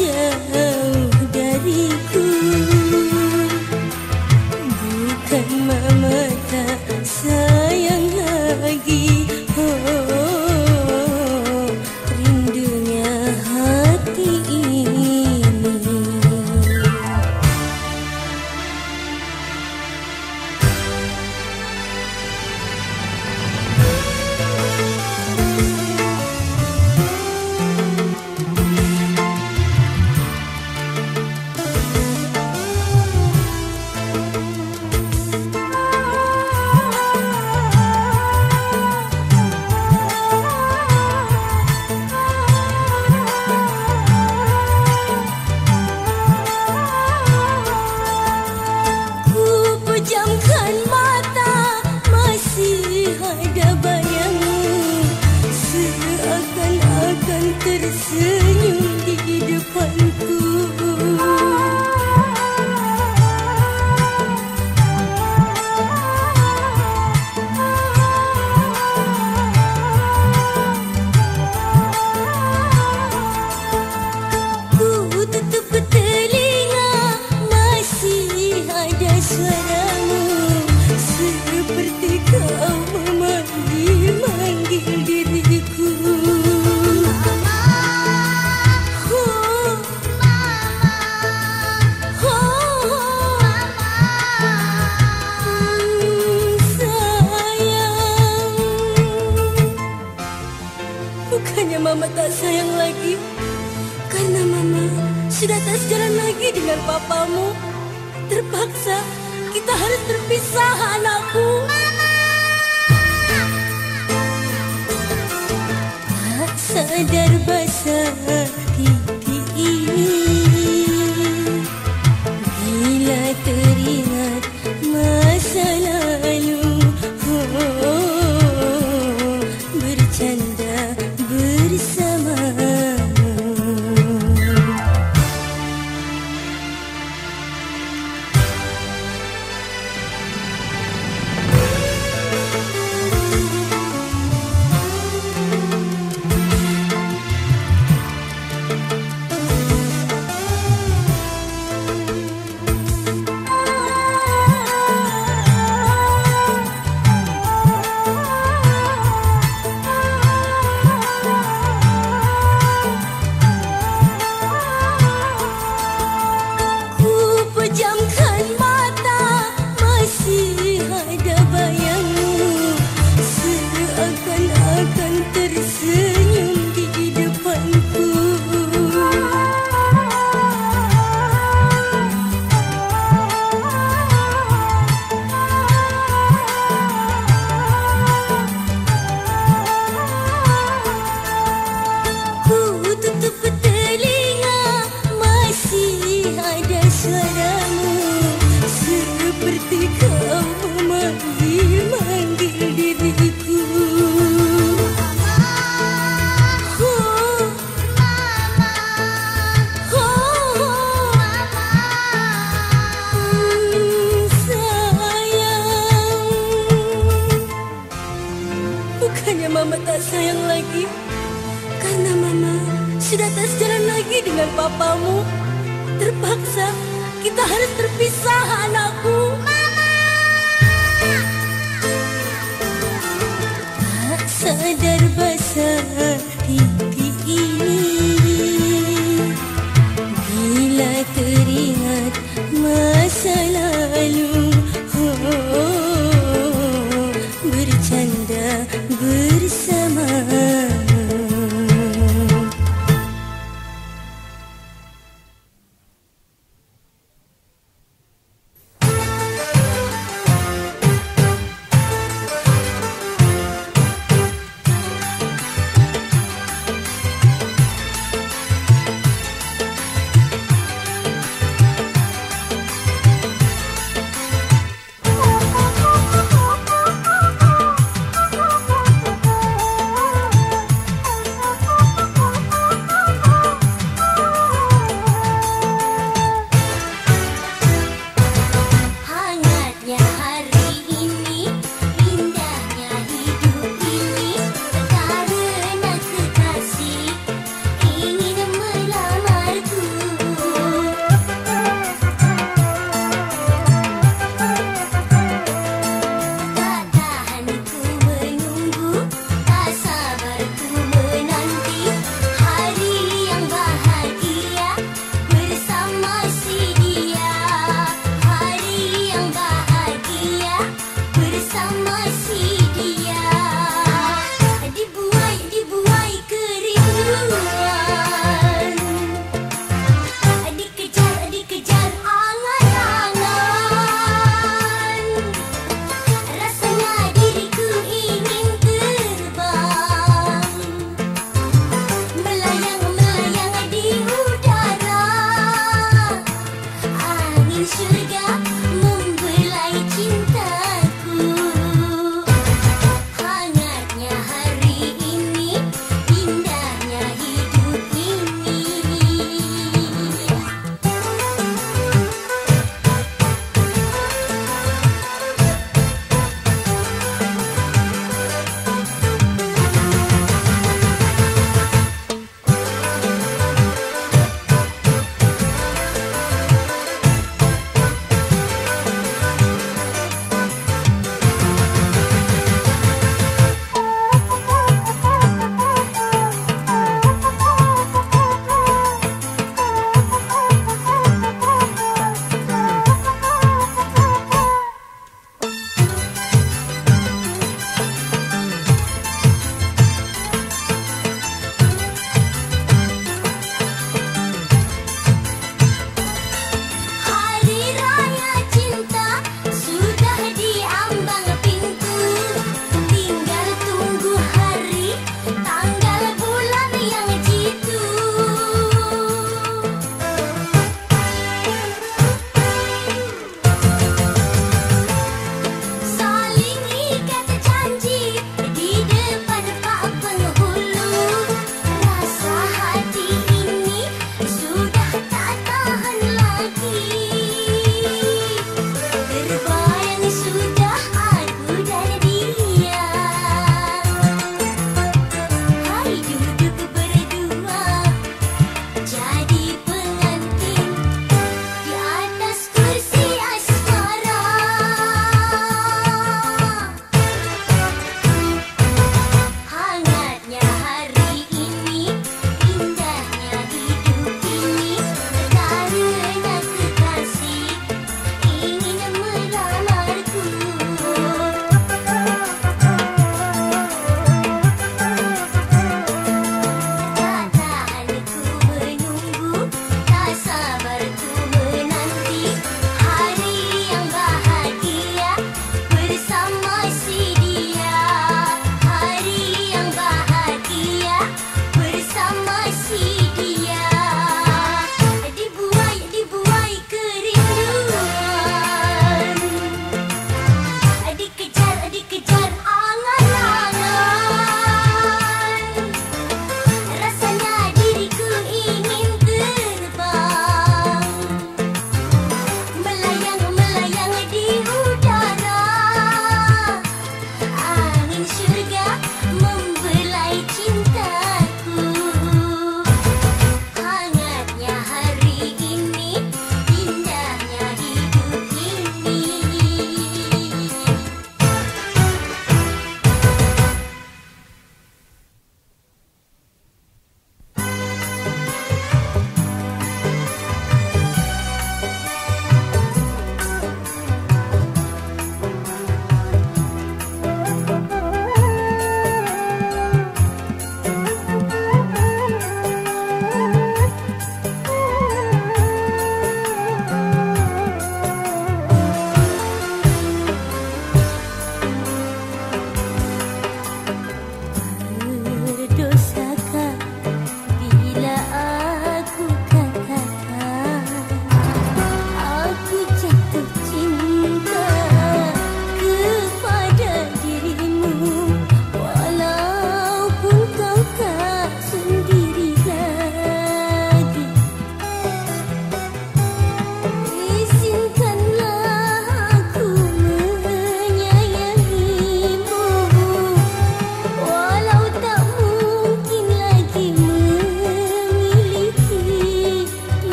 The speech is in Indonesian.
天 sudah tak sejalan lagi dengan papamu. Terpaksa kita harus terpisah, anakku. Mama! Tak sadar